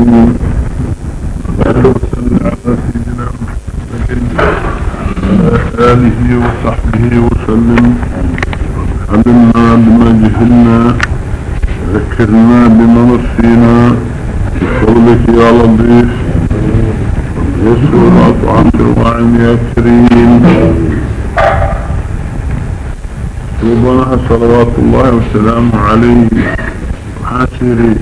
الرحيم وصلى على سيدنا وعلى آله وصحبه وسلم علمنا بما جهلنا ذكرنا بما نسينا بقولك يا لطيف يسر أطعم يا كريم ربنا صلوات الله وسلامه عليه وحاسري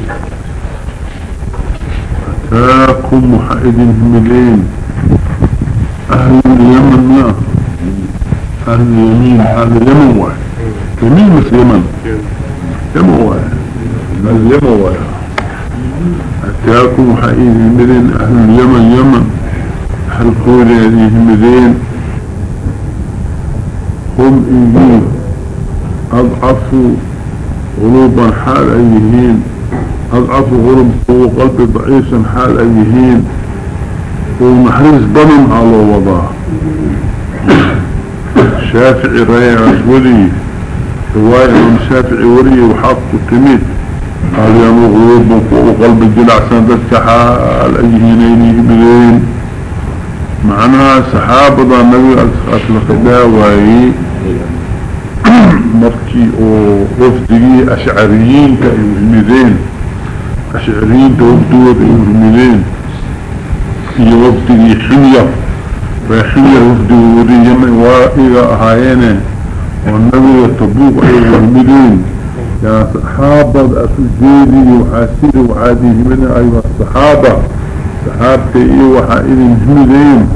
أتاكم وحائد هملين. أهل اليمن أهل اليمين أهل اليمن واحد. يمين مش يمن. يمن واحد. اليمن واحد. أتاكم وحائد هملين. أهل اليمن يمن. أهل كوريا هملين. هم إيجين أضعفوا غلوبا حال أيهين. أضعفوا غلوب وقلب ضعيفا حال أيهين ومحرز ضمن على وضع. شافعي رأي ولي. رواية من شافعي ولي وحق تميت قال يا مغلوب وقلب الجلع سندتك حال أيهين أيهين بلين معناها صحابة النبي أسلق داوائي. مركي وفدقي أشعريين كأيهمدين أشعريين توفدوا كأيهمدين في وفدقي حمية وحمية وفدوا وريهم وإذا أهاينا والنبي يتبوق أيهمدين يا صحابة أسجيدي وحاسيري وعادي من أيها الصحابة. صحابتي إيه وحائد همدين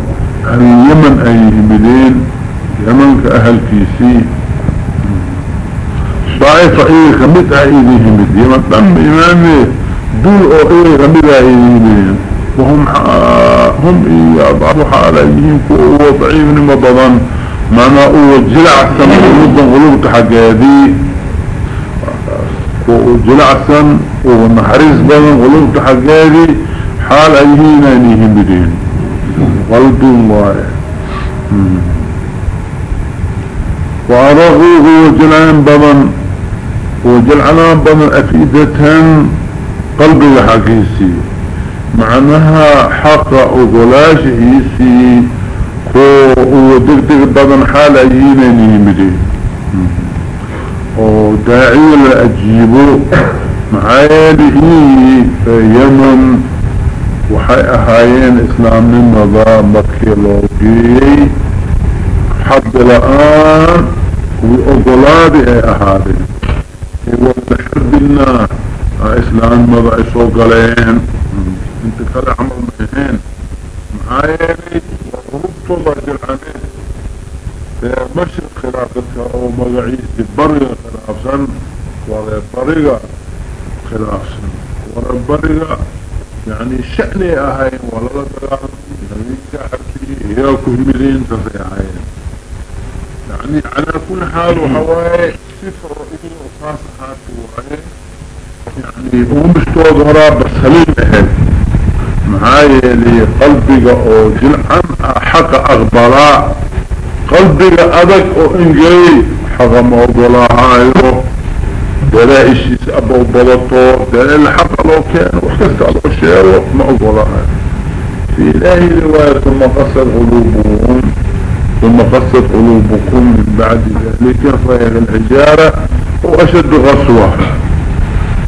أهل اليمن أيهمدين يمن كأهل كيسي. طائفة إيه غمدها ايديهم الدين دم امامي دول أو إيه غمدها ايديهم وهم هم إيه اضعفوا حاليهم كو ضعيف مضضا معنى هو جلع سن غلوبا غلوبة حقادي كو جلع سن ونحرز بنا غلوبة حقادي حال ايهين ايهين بدين. قلب الله وأرغوه وجلعان بمن وجلعان بمن أفيدة قلبي حقيسي معناها حق أغلاش هيسي كو ودقدق بمن حال أيينيني مدي وداعي لأجيبه. معايده يمن. وحي أهايين إسلام من مضى مكي لوجي حد الآن. وأقلادي اي اهادي والحرب النار اسلام مضع سوق لين انت كلا عمل مهين معايني وربط الله جلعانين مشرق خلافتك أو مضعيس برغة خلافا ولا برغة خلافا ولا برغة يعني شأني أهين. ولا لا دقان نبيك حكي هياكو همدين تفيعين يعني على كل حال وحواي صفر رئيسين وفاسحات وحواي يعني هو مش هراب بس هلين اهد معايا لي قلبك أو جلعا حق اغبراء قلبك ادك أو إنجي حق موضوعايو دلا اشيس ابو بلطو دلا الحق لو كان وحكست على الشيء اقولها في إلهي رواية ثم قصر قلوبهم. ثم قصت قلوبكم من بعد ذلك فهي الحجارة وأشد غصوة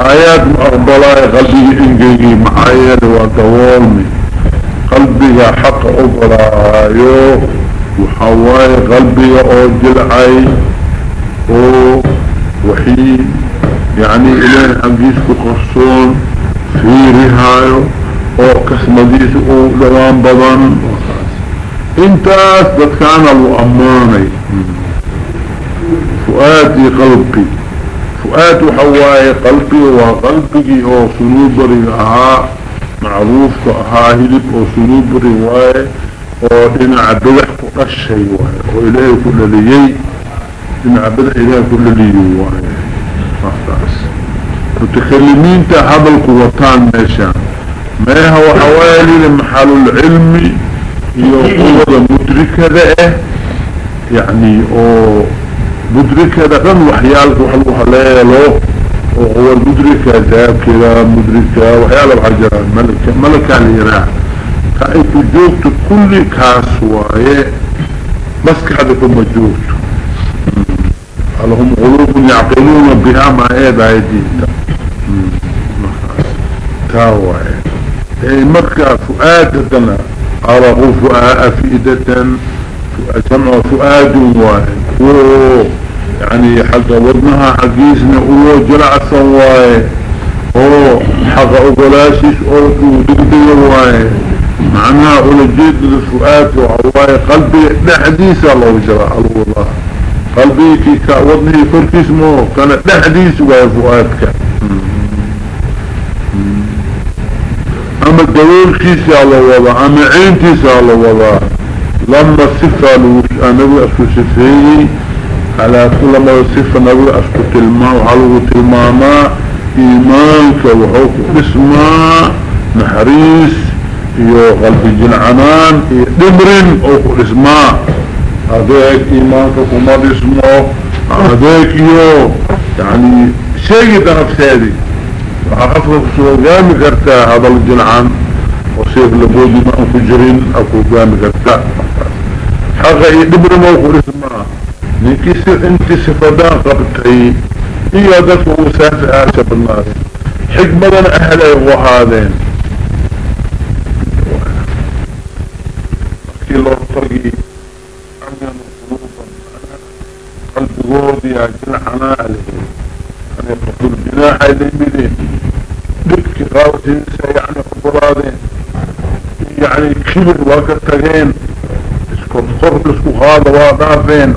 آيات مأقبلاء قلبي إنجيجي معايا ودوالمي قلبي حق أقرايو وحواي قلبي أوجلعي وحي يعني إليه حقيسك قصون في رهايو أو دوان بضان. انتاس دكان المؤمني فؤادي قلبي. فؤاد حواي قلبي وقلبي هو صلوب رواها معروف كأها هلب أو صلوب رواية وإن عبدح كأشي وإليه كل ليي. إن عبدح إليه كل ليي متكلمين تهب القوتان ماشان ما هو حوالي لمحل العلمي هي قوة مدركة ده. يعني أو مدركة كان وحيالك وحلوها ليلو وهو المدركة ذاكرة مدركة وحيالا بحجرة ملكة ملكة ليراه كأي جوبت كل كاسواية. مسك حدكم مجوبت لهم قلوب يعقلون بها ما إيه اي مكة فؤادتنا أرغوا فؤاء فئدة جمع فؤاد واحد يعني حق ودنها حقيسنا هو جلع سواي. هو حق أقلاشيش أو دقدي واي معناها أولا جيد للفؤاد وعواي قلبي لحديث الله جرى الله قلبي كي كودني فركي اسمه كان لحديث واي فؤادك اما الدول كيسي على وضع اما عين كيسي على وضع لما الصفة النبي أسكو صفيه على كل ما صفة نبي أسكو تلماء وحلو تلماما إيمانك وحوك اسماء نحريس يو قلب جنعنان دمرن أو اسماء هذاك إيمانك وما اسمه هذاك يو يعني شيء دنف سادي وحفظك سوى قامي كرتا هذا الجنعان وصيف لبودي ما انفجرين اكو قامي كرتا حقا يدبر موقف اسمها نكيس انت صفدان قبطي إيا ذات وساس آسف الناس حكمة أهلي وهذين اكي الله طرقي امن قلوبا قلب غوضي جنحنا عليه ان يقول جناح اليمين بك غاوتين يعني قبرادين يعني كبر وكتغين كفر اسكو هذا وضعفين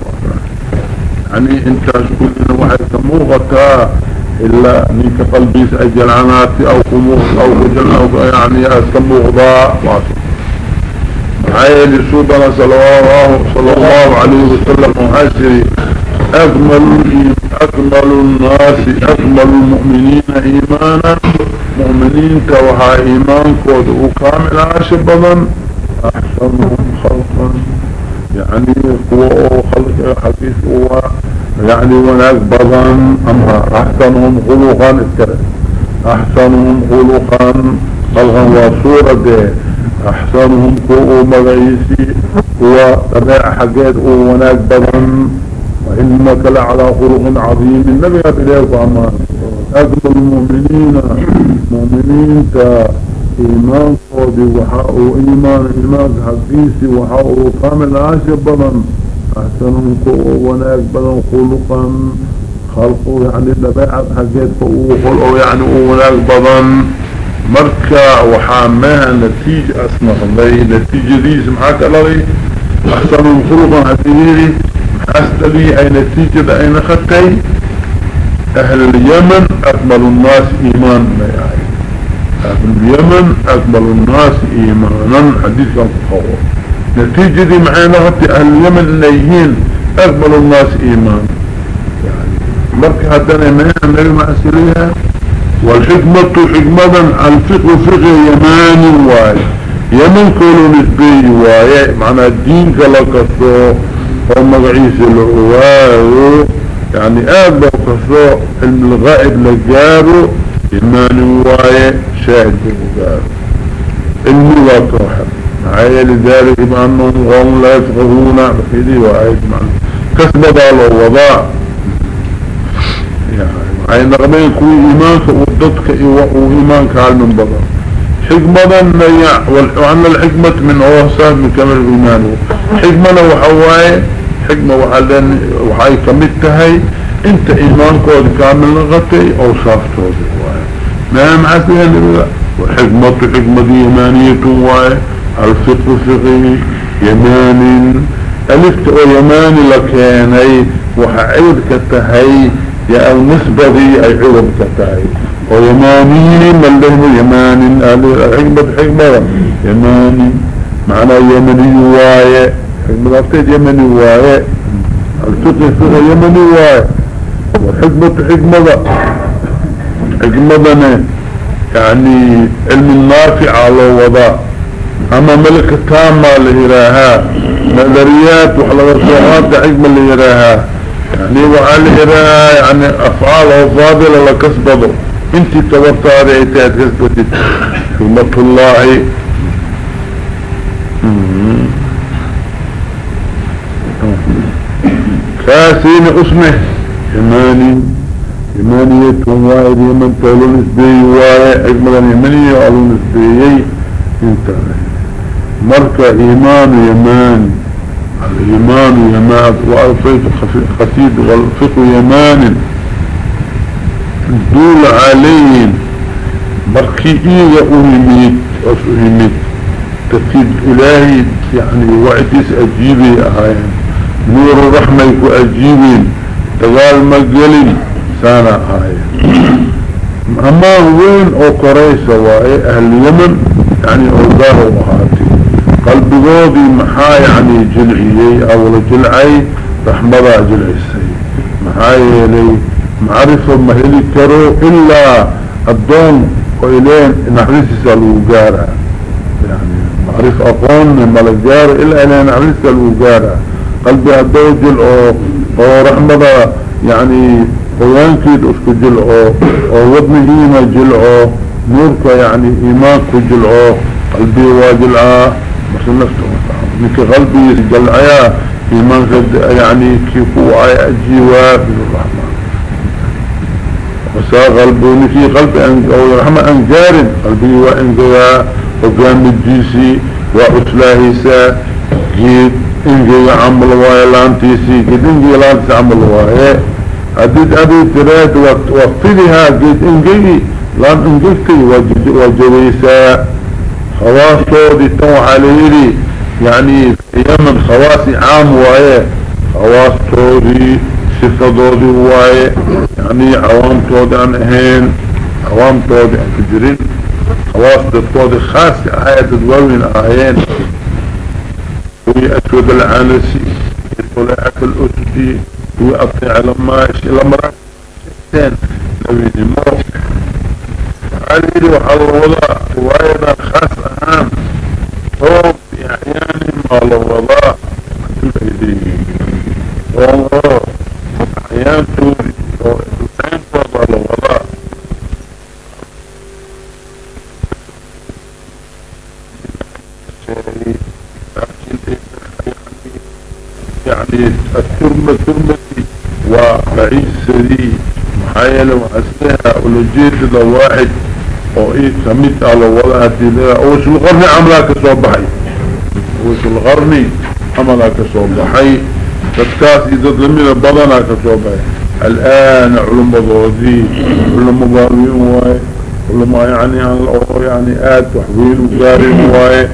يعني انت انه واحد كموغتا إلا نيك قلبي سأجل عناتي أو كموغ أو كجل أو يعني اسكموغضا عيل سودنا صلى الله, صلى الله عليه وسلم وحسري أكمل أكمل الناس أكمل المؤمنين إيمانا. مؤمنين كوها ايمان كود وكامل عاشبا أحسنهم خلقا. يعني هو خلق حديث هو يعني وناك بضان أمها أحسنهم خلقا أحسنهم خلقا خلقا وصورة أحسنهم كوء مغيسي. هو تبع حقات وناك بضان. وإنك لعلى خلق عظيم. النبي أبليك أمان أكبر المؤمنين مؤمنين إيمان قودي وحاو إيمان إيمان حقيسي وحاو كامل عاشر بضن أحسنهم كو وناك بضن خلقا. خلقوا يعني نباعة حقيت فأو يعني وناك بضن مركا وحاماها نتيجة أسمع الله نتيجة دي سمحاك الله أحسنهم خلقا حديري أستلي أي نتيجة أين خطي. أهل اليمن أكمل الناس إيمان ما يعني أهل اليمن أكمل الناس إيمانا حديث كان فقوة نتيجة هاتي أهل اليمن إليهين أكمل الناس إيمانا يعني مركة هدنا معينا النبي مع والحكمة حكمة الفقه فقه يماني واي يمن كله نسبي واي معنى الدين كالكسو ومقعيس العواي يعني آب كسو علم الغائب لجابه إيمان واي شاهد بمقار إنه لا توحد. معايا لذلك بأنهم قوم لا يفقهون. بحيدي وآية معنى كسب الله وضاع يعني نغمين كوي إيمانك وضدك وإيمانك على من بضا. حكمة وأن الحكمة من أوهسات من كامل إيمانه. حكمة وحواي حكمة وحاي كمتهي. انت إيمانك كامل نغطي أو صافته ما معسيها لله وحكمة حكمة يمانية واي الفقه فقه يماني ألفت أو يماني لكيني وحعيد كتهي يا النسبة دي اي عوض كتهي ويماني من له يماني حكمة حكمة يماني معنى يمني واي حكمة افتيد يمني واي الفقه فقه يمني واي وحكمة حكمة. حكمتنا يعني علم النافع على وضع. أما ملك التامة اللي يراها. نظريات وحلقة صحات حكمة اللي يراها. يعني وعلى إذا يعني أفعال فاضلة لكسبضه انت تورط هذه ايتاد كسبتت حرمة الله. كاسين أسمه. يماني يمانية وايد يمن تولو نسبي وايد اجملا يمانية وعلو نسبيي إنت. مركة إيمان يمان الإيمان يمان وألفيت خسيد والفقه يمان. دول عليهم. مركي إيغا أهميت أهميت تفيد إلهي يعني وعديس أجيبي أهايان نور الرحمة يكو أجيبين تقال مقلين سانا أهايان أما وين أو قريسة وإيه أهل اليمن يعني أوضاه وهاتي قلب ذوذي محا يعني جلعي أول جلعي رحمة جلعي محايا لي معرفة ما هلي كرو إلا الدون وإلين نحريس سألو جارة يعني معرفة أقون ما لجارة إلا إلين نحريس سألو جارة قلبي الدوجل أو, أو رحمة يعني قيانكيد اسكو جلعو أو وضنهيما جلعو نورك يعني إيمانك جلعو قلبي واجلعا بس نفسه منك قلبي جلعيا إيمانك يعني كيفو عي أجيوا في الرحمة. وسا قلبوني في قلب أو رحمة أنجار قلبي وإنجوا وقام الجيسي وأسلاهيسا جيد إنجي عمل واي لانتيسي جيد إنجي لانتيسي عمل واي. أديد أديد تراد وقتلها جيد إنجي لأن إنجيكي وجريسا خواصو دي تو عليلي يعني يمن خواصي عام واي. خواصو دي صفدودي واي. يعني عوام تودي عن اهين عوام تودي عن كجرين خواص تودي خاص آية تدوين آيين وي أسود العنسي طلعة الأسدي وي أطيع لما لمرأة ستين نبي نمو علي وحال الوضاء رواية خاص أهم. هم يعني ما الوضاء هم أحيان توري الآن وضع الوضاء يعني الترمة ترمتي وعيسى محايلة وعسلها ولجيت واحد. أو إيه سميت على وضع هدي اوش الغرني عملاك صوبحي اوش الغرني عملاك صوبحي تتكاس إذا ضمن بدنا كتوبة الآن علماء ضوضي علماء باوين واي. علماء يعني يعني آد تحويل وقارن واي.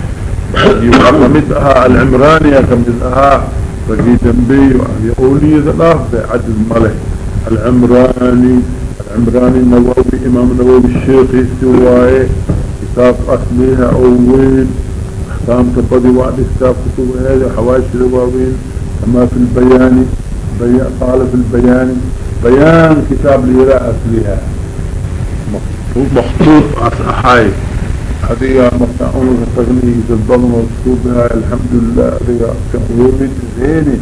يقمتها العمرانية كمتها فقي جنبي يقولي ذا لافظة عدد ملك العمراني العمراني النووي إمام النووي الشيخ سواي كتاب أصليها أول أحكام تبدي وعد كتاب كتب هذا حواشي الواوين كما في البيان بي... قال في البيان بيان كتاب ليراء أسلها مخطوط أصحاي مرتعون تغني البضن والسكوب بها. الحمد لله هذه كأولومي تزيني.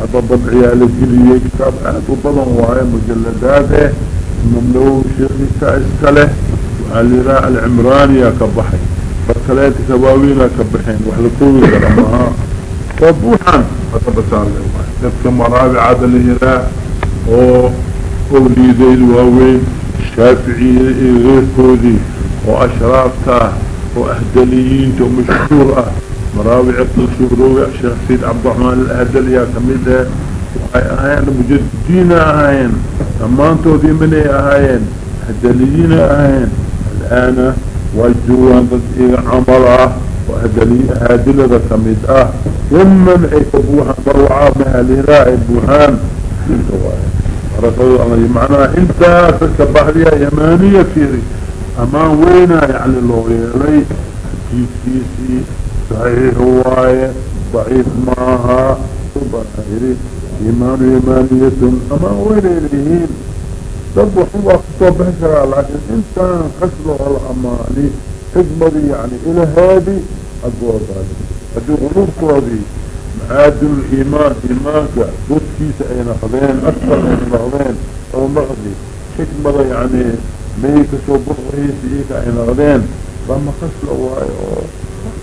هذا ضبعي على الجلية كتاب أنا بضن وهي مجلداته. مملو شيخ كأسكله وعلى راء العمراني كبحي. فكلات كباوين كبحين. وحلقوه كرمها وبوحا فتبسان لهم تبكى مرابع عدل هنا. وقولي ذي الواوين. الشافعي غير كودي وأشرافته. وأهدليين ومشهورة مرابع الشبروع الشيخ سيد عبد الرحمن الأهدلية كميدة وهايان مجددين أهايان أمانتو دي مني أهايان أهدليين أهايان الآن والجوان ضد عمرة. وهدلي هادلة كميد آه ومن عيكبوها مروعة مهالهراء بوهان. رسول الله معنى إنت تكبحريا يمانية فيري. أما وينا يعني لو يلي كيسي صحيح هواية ضعيف معها ظاهري إيمان يمانية أما وين إليهين ضبوا حوا خطوة بحشرة لكن إنسان خسره الأماني حكمة يعني إلى هذه أقوى ذلك هذه غنوب كوذي معادن الإيمان إيمانك قدكيس أي نقضين أكثر أي نقضين أو نقضي حكمة يعني ميك سو بطعيس إيك أي نقضين فما خسل واي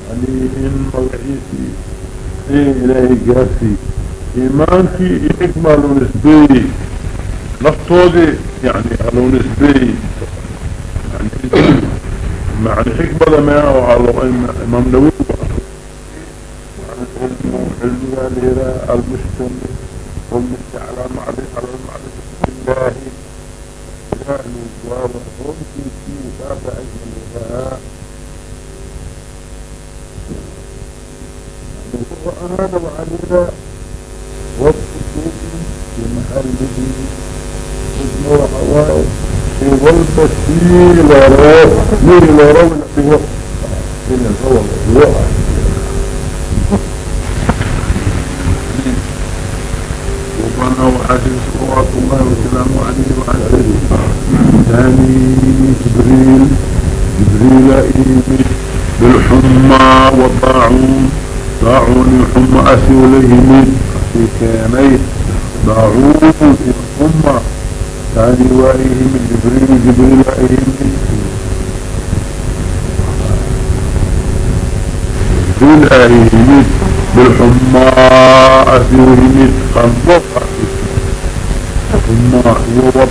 يعني إن مغعيسي إيه إلهي قاسي إيمانك حكمة لو نسبي نفطودي يعني لو نسبي يعني معنى حكمة ما هو على إمام نووي. علم الهراء المشتمل والمشي على معرفة على المعرفة. بالله الوار رمتي في باب علم الهراء هذا وعلينا والخصوص في محله حوائي في والبسيل وروح مين وروح في وقت من الهوى سبحانه وحديث صلوات الله وسلامه عليه ثاني جبريل جبريل إيمي بالحمى والطاعون طاعون الحمى أسي وليهمي أسي كاني طاعون الحمى ثاني وإيهمي جبريل جبريل إيمي جبريل إيمي بالحمى أسي وليهمي قنطق ثم هو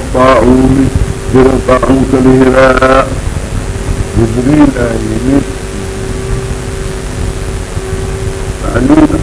الطاعون برطاعون كالهراء جبريل آيين معلوم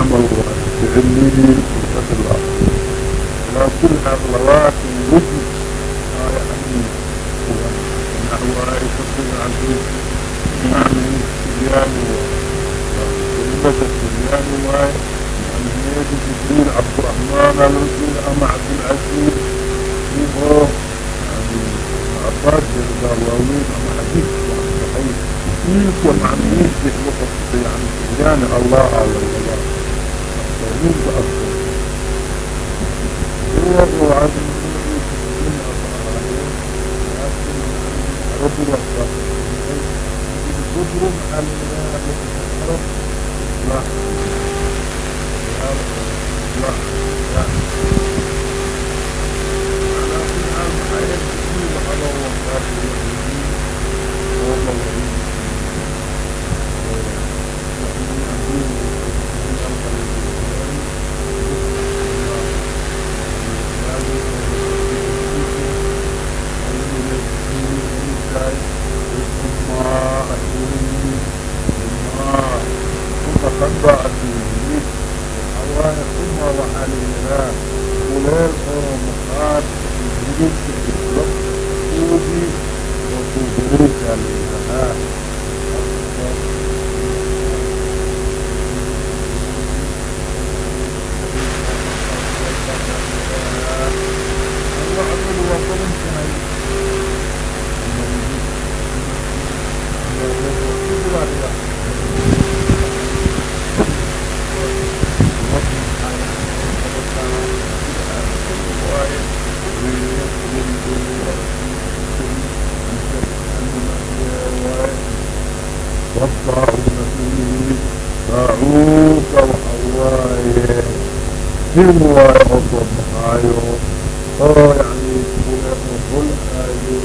جن واي أصوب محايو آه يعني كل آيو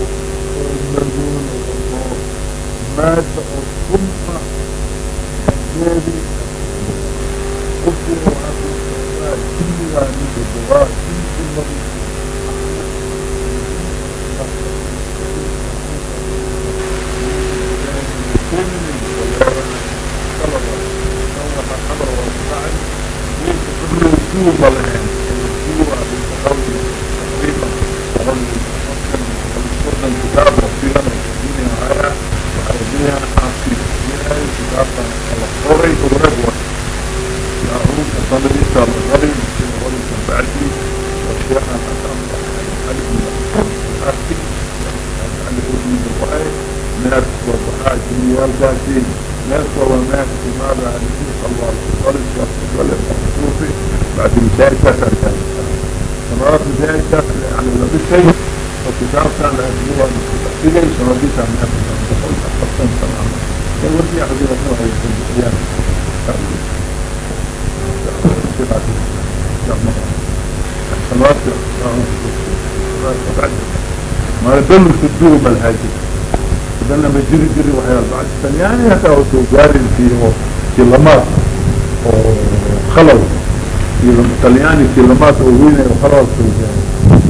المرجون والله مات الصمة جيبي قفل وعبد السماء كل يعني بالدغاء كل لهم bal ما يدل سدوه بالهاجر بدلنا بجري جري وحيال بعد الثانياني هكا وتجاري فيه كلمات وخلو طلياني كلمات ووينة وخلو وتجاري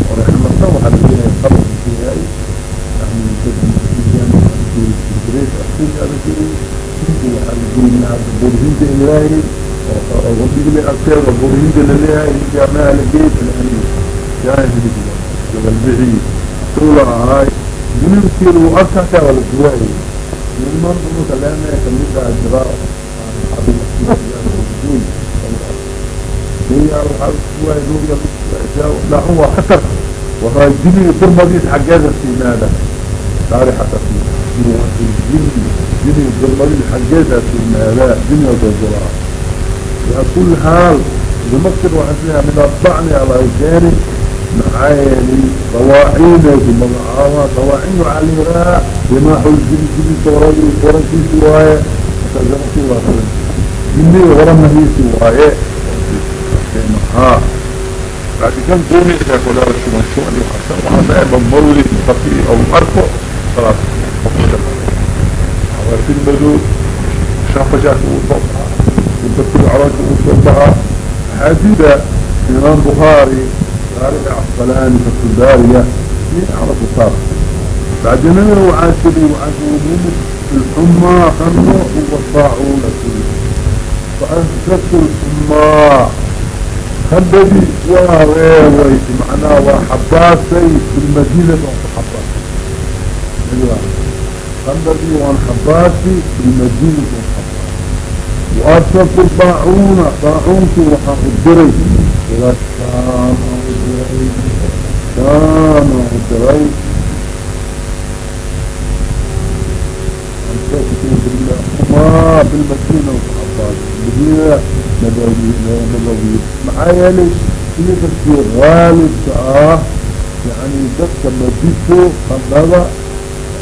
ورحمة الله وحد فيها يخلو فيها يعني في الجريد أخير هذا جري وحد فيها برهين إلهي وقبل لي أكثر وبرهين لله جامعة لقيت يعني جاهز البعيد طولة هاي من يمكن وأكثر ولا الجوائي من المنظر كلامه كمية أجراء هي وحال الجوائي نور لا هو حتى وهاي جني برمضيس حقادة في ماذا حتى في جني جني برمضيس حقادة في ماذا جني وجراء على كل حال بمكتب وحسنها من الضعن على الجانب معايني رواعين ومضعاوة رواعين وعليها بما حول جدي سوري ورن في سواية فزمت الله خلق مني ورن هي سواية ها بعد كان دوني إذا كل هذا الشمال شوان يحسن وهذا أبا مولي خطي أو أرفع خلاص. حوالي البدو شافة جاءت وطبعها وتكتب عراج وصبها حديدة. إمام بخاري. تاريخ عسقلاني في الدارية من عرف الصار بعدين أنا وعاشري وعاشري الحمى خنو والطاعون فأنسك الحمى خندبي وويت معناه وحباسي في المدينة وحباسي خندبي وحباسي في المدينة وحباسي وأرسلت الطاعون طاعونك وحا الدري. إلى الشام daray waa bilmadiina kuxabaad madinada nabawiya maxaa yeelay siirkii haalibka ah yani dadka madito qadhada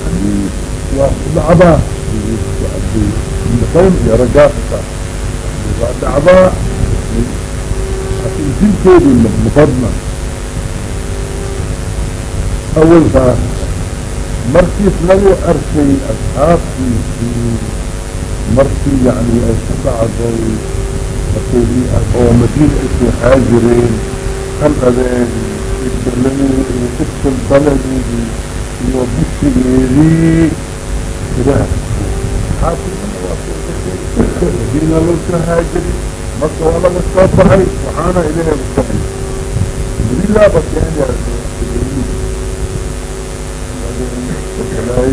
yani waa kudhacdaa ibnqayim iyo ragaasaka waa dhacdaa dinteedu badna awalkaas markiis lagu arkay asxaabtiisii markii yani ay ku dhacday markay ah oo madiina ay seexaa jireen qaldadeen ibdaladeedii ibtal daladeedii iyo bisigeedii madiina loo soo marka waa laga soo baxay waxaana ilahay usaay bilaa bakeenyaa يعني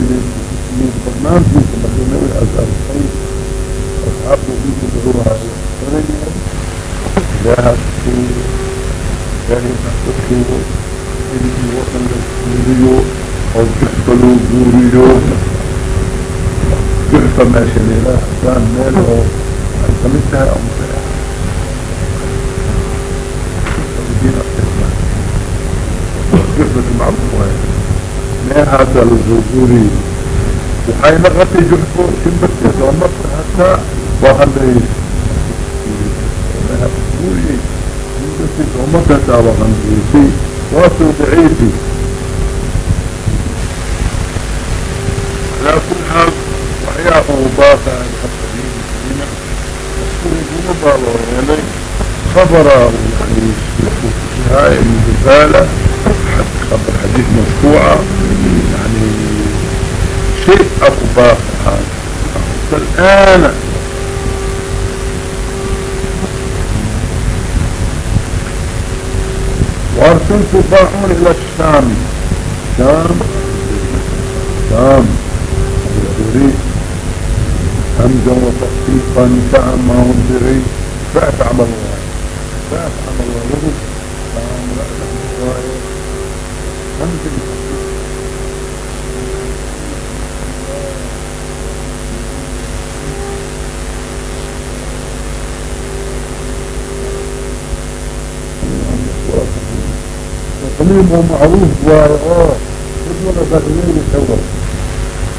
من برنامج في مدينة الأزهر الخير أصحابه في كدروها فريا لها تكون يعني تحتكو إلي وطن السوريو أو تحتلو بوريو جحفة ماشي لله كان ماله انتمتها أو متاعها جحفة المعروفة ما هذا الزوجوري وحين غطي جحفة كنبت يتومت حتى وهذا وهي كنبت يتومت حتى وهذا واصل بعيدي. على كل حال وحياه الحفظين المسلمين أذكر جنوبا خبر يعني في هاي المجبالة خبر حديث يعني شيء أخبار؟ الآن. وأرسلت باعون إلى الشام. شام. شام. الدوري همزا فأما وزري فأفعل الله فأفعل الله. فأمر الله. همزا تقليم ومعروف وآه خذ ولا بغيين سوا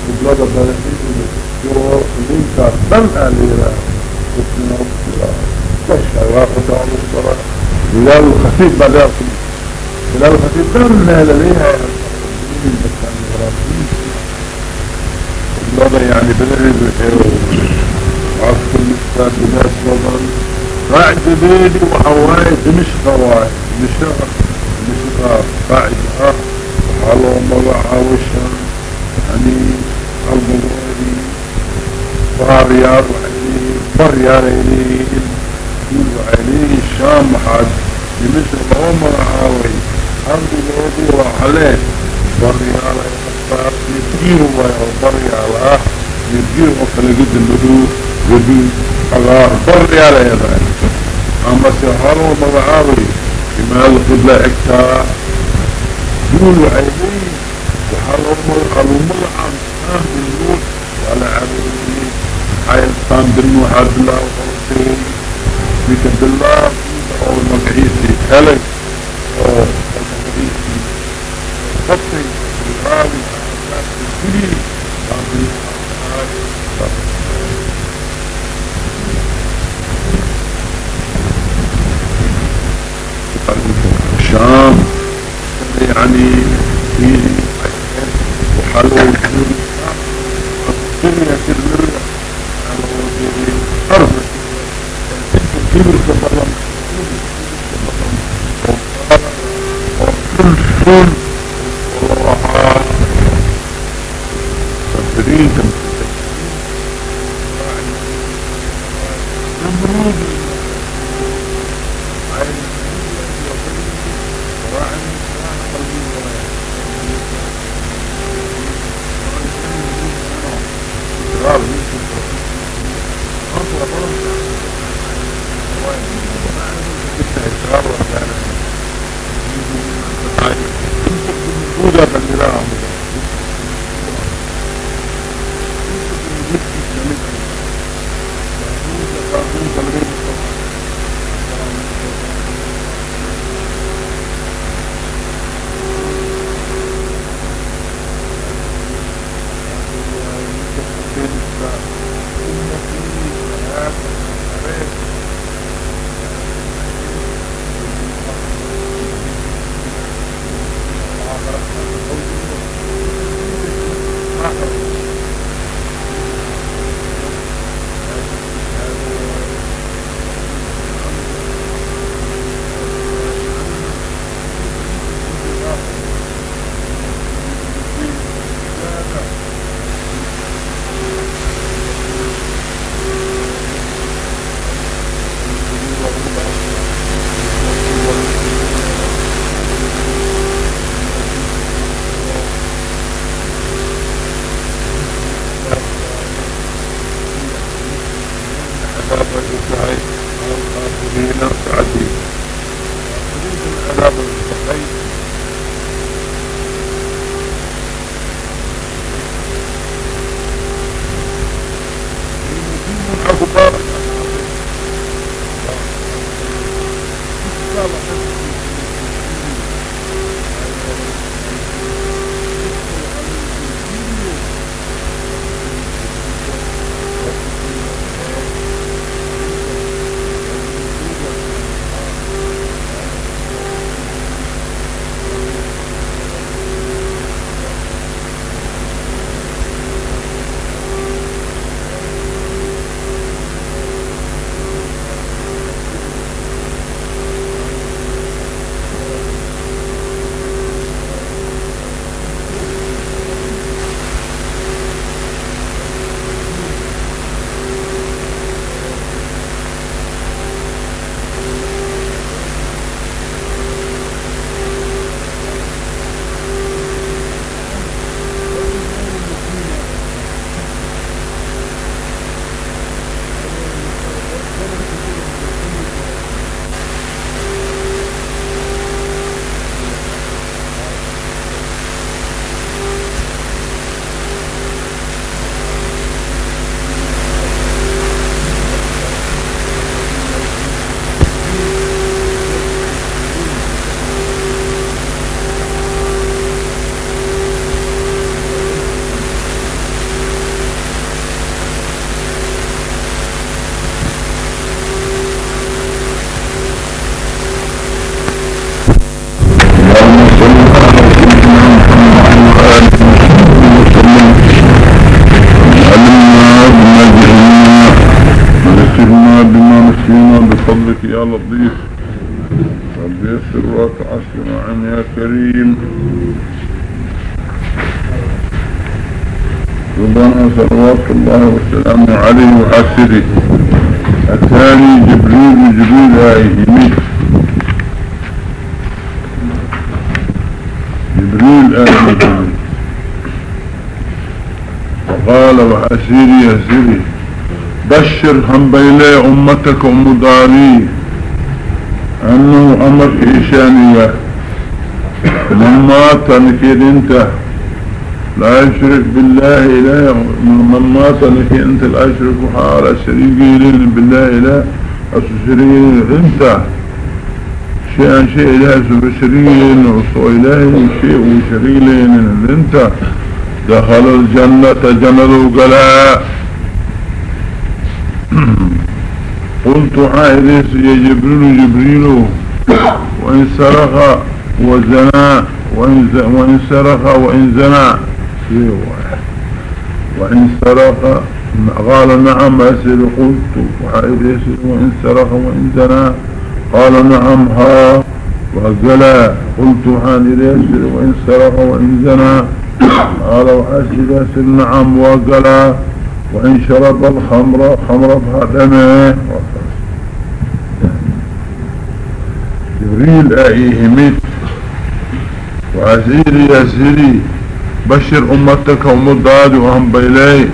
خذ ولا بغيين جو لينكا دم عليها اسمه شواقة بلال الخفيف بعد بلال الخفيف دم لديها اللغة يعني بلاد عصف المستاد بلاد وضن قاعد بيدي وحواي دمشق واي دمشق قاعد آه وحالو مضعها وشان يعني قلب الوالي وهاريار وحيني بريار إليه وعليه الشام حد دمشق هو مضعاوي قلب الوالي وعليه بريار يبجيه بريار يبجيه وكلا جد اللدو جديد أغار بريار يضعي أما سيحارو مضعاوي كما القبلة اكتا دول عيني وحالو مضعام أهل النور وعلى عبدالله حيال كان دنو حد الله وخلصين بك بالله أو المقعيسي. كلك أو المقعيسي. خطي الراوي كلي الشام يعني فيه وحلو الدنيا كبيرة أرض كبير كبير وكل فل والراحات سفرين نمرود يا لطيف. رب يسر وتعسر عن يا كريم. ربنا صلوات الله وسلامه عليه وحسره الثاني جبريل جبريل آيه جبريل آيه وقال وحسيري يا سيري بشر هم بيلي أمتك أم داري أنه أمر إيشانية من مات نكيد أنت لا يشرك بالله إله من مات نكيد أنت لا يشرك حال شريكي لين بالله إله أسشريكي أنت. شيئا شيء إله سبشريكي وصو إلهي شيء وشريكي أنت. دخل الجنة جنة قلاء قلت عائليس يا جبريل جبريل. وإن سرق وزنا وإن سرق وإن زنا وإن سرق قال نعم أسئل قلت وعائليس وإن سرق وإن زنا قال نعم ها. وقلا قلت عائليس وإن سرق وإن زنا قال وعائليس نعم. وقلا وإن شرب الخمر خمر بهدمه. جبريل آئيه ميت. وعزيري يا سيري بشر أمتك ومضاد وهم بيلاي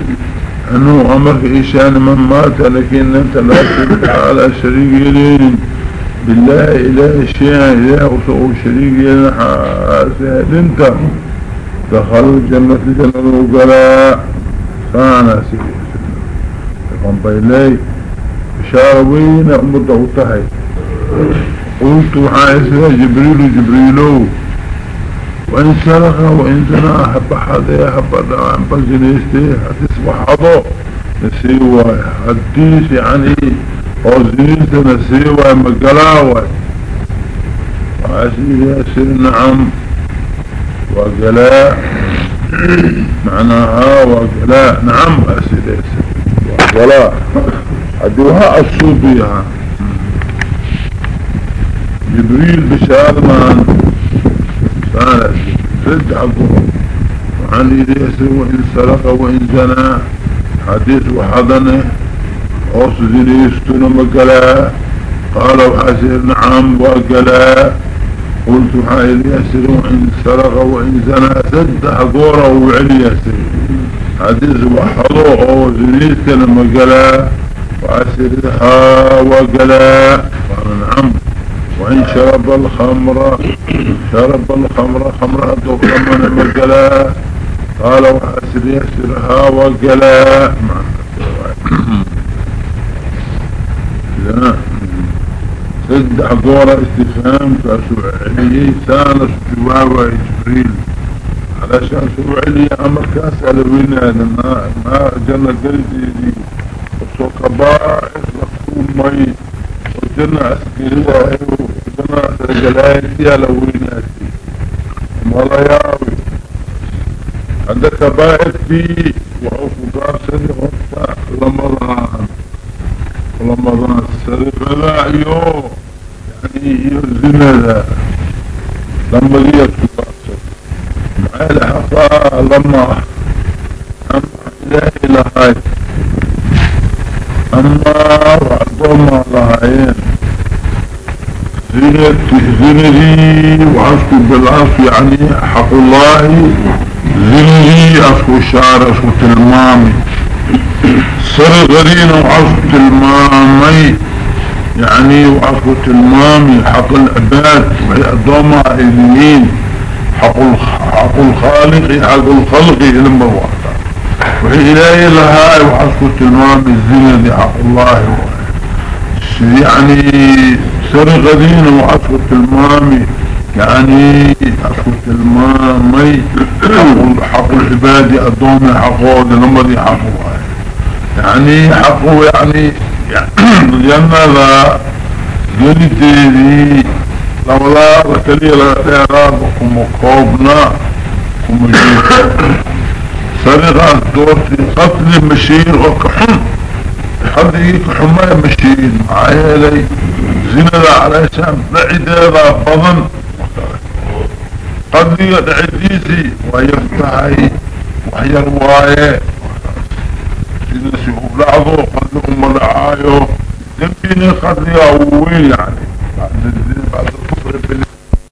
أنه أمرك إيشان من مات لكن أنت لا تبقى على شريك إلين بالله إله شيئا إله وصعو شريك إلين حاسد أنت. دخل الجنة جنة وقلاء سانا سيدي. وهم بيلاي بشارة وين؟ أمده وطهي قلت عائسة جبريل جبريلو وإن سرق وإن زنا حب حدا حب دعان بزنيستي هتصبح حضو نسيوا حديث يعني وزنيست نسيوا مقلاوة. وعسير ياسر نعم. وقلاء معناها وقلاء نعم أسير ياسر وقلاء عدوها الصوبيها جبريل بشارمان سالة رد عقوه وعن إليس وإن سرق وإن زنا حديث وحضنه أوس ذليستنا مقلا قال وحسير نعم وقلا قلت حائل ياسر وإن سرق وإن زنا سد حقوره وعلي ياسر حديث وحضوه أوس ذليستنا مقلا وعسير ها وقلا قال نعم. وإن شرب الخمر شرب الخمر خمر أدو خمر مقلا قال وحسر يسرها وقلا لا سد عدورة استفهام كسوعلي سانس جواب جبريل علشان سوعلي أمر كاسأل وين ما جنة قلبي. دي وصوك باعث لكم مي وجنة عسكرية وجنة رجلائي لويناتي ولا ياوي عندك باعث فيه وعوف قاسري غطاء رمضان. رمضان السرف لا يو يعني يزن ذا. لما ليت قاسر معي الحفاء لما. أما إلهي لهاي. أما وعظم لهايين زينة زينتي وعسكو بالعصر يعني حق الله. زينتي عسكو الشعر عسكو تلمامي سر غرين وعسكو تلمامي يعني وعسكو تلمامي حق العباد وهي الضومة إليين حق حق الخالق حق الخلق لما وقتا وهي إلهي لها وعسكو تلمامي الزينة حق الله. يعني سرقدين وعصفة المامي يعني عصفة المامي حق العباد الدوم حقه لنمضي حقه يعني حقه يعني جنة لا جنتي لو لا ركلي لا تيراب كم قوبنا كم جيتا سرقة دورتي قتل مشير وكحن. قدري كحماية مشين عيالي زنة على شام بعيدة بضن. قدري دعيديسي ويفتحي وهي الواية. سيدة سيقول لعضو قدري أم العايو. دميني قدري أوين يعني.